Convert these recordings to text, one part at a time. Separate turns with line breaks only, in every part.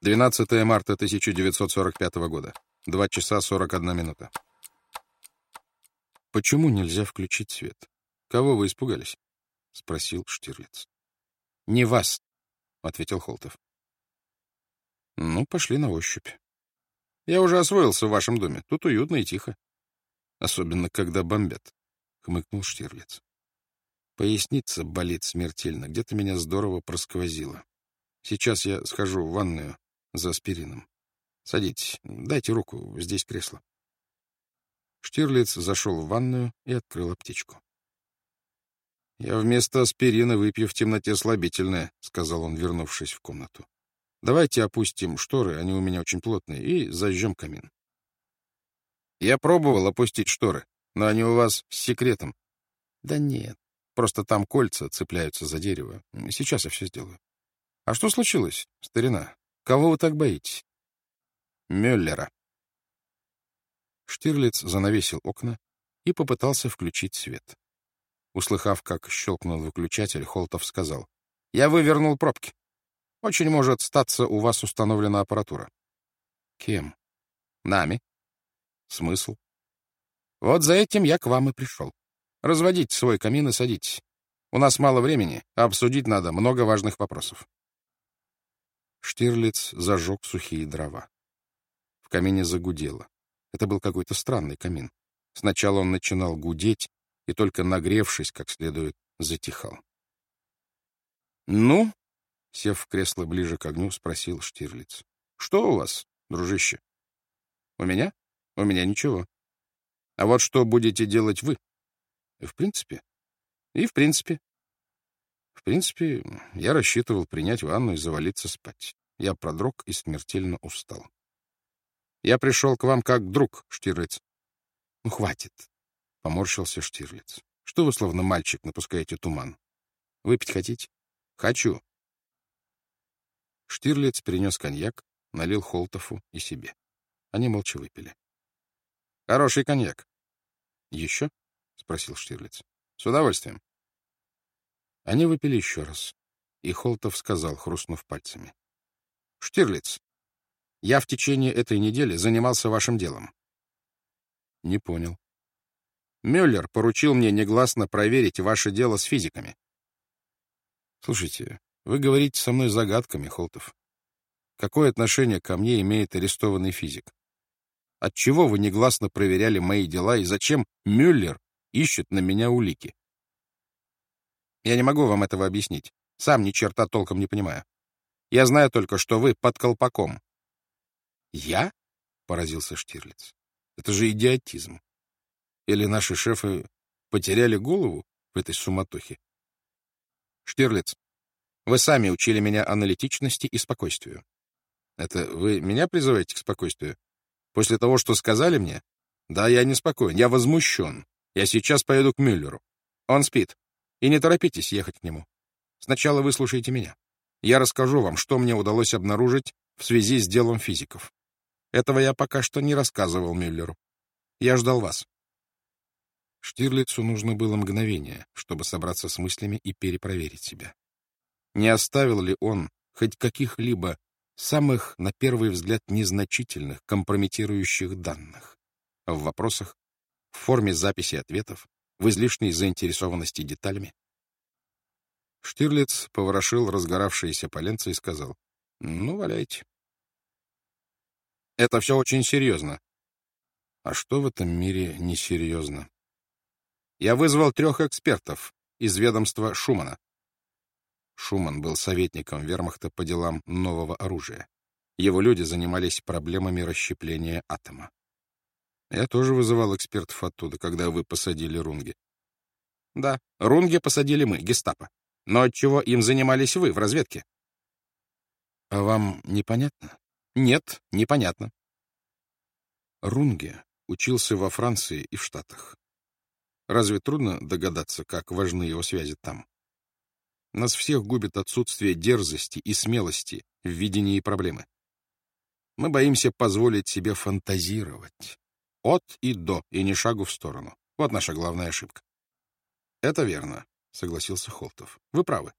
12 марта 1945 года. 2 часа 41 минута. «Почему нельзя включить свет? Кого вы испугались?» — спросил Штирлиц. «Не вас», — ответил Холтов. «Ну, пошли на ощупь. Я уже освоился в вашем доме. Тут уютно и тихо. Особенно, когда бомбят», — хмыкнул Штирлиц. «Поясница болит смертельно. Где-то меня здорово просквозило. Сейчас я схожу в ванную за аспирином. Садитесь, дайте руку, здесь кресло». Штирлиц зашел в ванную и открыл аптечку. «Я вместо аспирина выпью в темноте слабительное», — сказал он, вернувшись в комнату. «Давайте опустим шторы, они у меня очень плотные, и зажжем камин». «Я пробовал опустить шторы, но они у вас с секретом». «Да нет, просто там кольца цепляются за дерево. Сейчас я все сделаю». «А что случилось, старина? Кого вы так боитесь?» «Мюллера». Штирлиц занавесил окна и попытался включить свет. Услыхав, как щелкнул выключатель, Холтов сказал. — Я вывернул пробки. Очень может статься, у вас установлена аппаратура. — Кем? — Нами. — Смысл? — Вот за этим я к вам и пришел. Разводите свой камин и садитесь. У нас мало времени, а обсудить надо много важных вопросов. Штирлиц зажег сухие дрова. В камине загудело. Это был какой-то странный камин. Сначала он начинал гудеть, и только нагревшись как следует, затихал. «Ну?» — сев в кресло ближе к огню, спросил Штирлиц. «Что у вас, дружище?» «У меня? У меня ничего. А вот что будете делать вы?» «В принципе?» «И в принципе?» «В принципе, я рассчитывал принять ванну и завалиться спать. Я продрог и смертельно устал. Я пришел к вам как друг, Штирлиц. — Ну, хватит, — поморщился Штирлиц. — Что вы, словно мальчик, напускаете туман? Выпить хотите? — Хочу. Штирлиц принес коньяк, налил Холтову и себе. Они молча выпили. — Хороший коньяк. — Еще? — спросил Штирлиц. — С удовольствием. Они выпили еще раз, и Холтов сказал, хрустнув пальцами. — Штирлиц, я в течение этой недели занимался вашим делом. Не понял. Мюллер поручил мне негласно проверить ваше дело с физиками. Слушайте, вы говорите со мной загадками, Холтов. Какое отношение ко мне имеет арестованный физик? Отчего вы негласно проверяли мои дела и зачем Мюллер ищет на меня улики? Я не могу вам этого объяснить. Сам ни черта толком не понимаю. Я знаю только, что вы под колпаком, «Я?» — поразился Штирлиц. «Это же идиотизм. Или наши шефы потеряли голову в этой суматохе?» «Штирлиц, вы сами учили меня аналитичности и спокойствию. Это вы меня призываете к спокойствию? После того, что сказали мне? Да, я не спокоен, я возмущен. Я сейчас поеду к Мюллеру. Он спит. И не торопитесь ехать к нему. Сначала выслушайте меня. Я расскажу вам, что мне удалось обнаружить в связи с делом физиков. Этого я пока что не рассказывал Мюллеру. Я ждал вас. Штирлицу нужно было мгновение, чтобы собраться с мыслями и перепроверить себя. Не оставил ли он хоть каких-либо самых, на первый взгляд, незначительных, компрометирующих данных в вопросах, в форме записи ответов, в излишней заинтересованности деталями? Штирлиц поворошил разгоравшиеся поленца и сказал, «Ну, валяйте». Это все очень серьезно. А что в этом мире несерьезно? Я вызвал трех экспертов из ведомства Шумана. Шуман был советником вермахта по делам нового оружия. Его люди занимались проблемами расщепления атома. Я тоже вызывал экспертов оттуда, когда вы посадили Рунге. Да, Рунге посадили мы, гестапо. Но от чего им занимались вы в разведке? А вам непонятно? Нет, непонятно. Рунге учился во Франции и в Штатах. Разве трудно догадаться, как важны его связи там? Нас всех губит отсутствие дерзости и смелости в видении проблемы. Мы боимся позволить себе фантазировать. От и до, и ни шагу в сторону. Вот наша главная ошибка. Это верно, — согласился Холтов. Вы правы.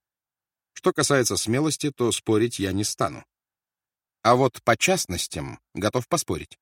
Что касается смелости, то спорить я не стану. А вот по частностям готов поспорить.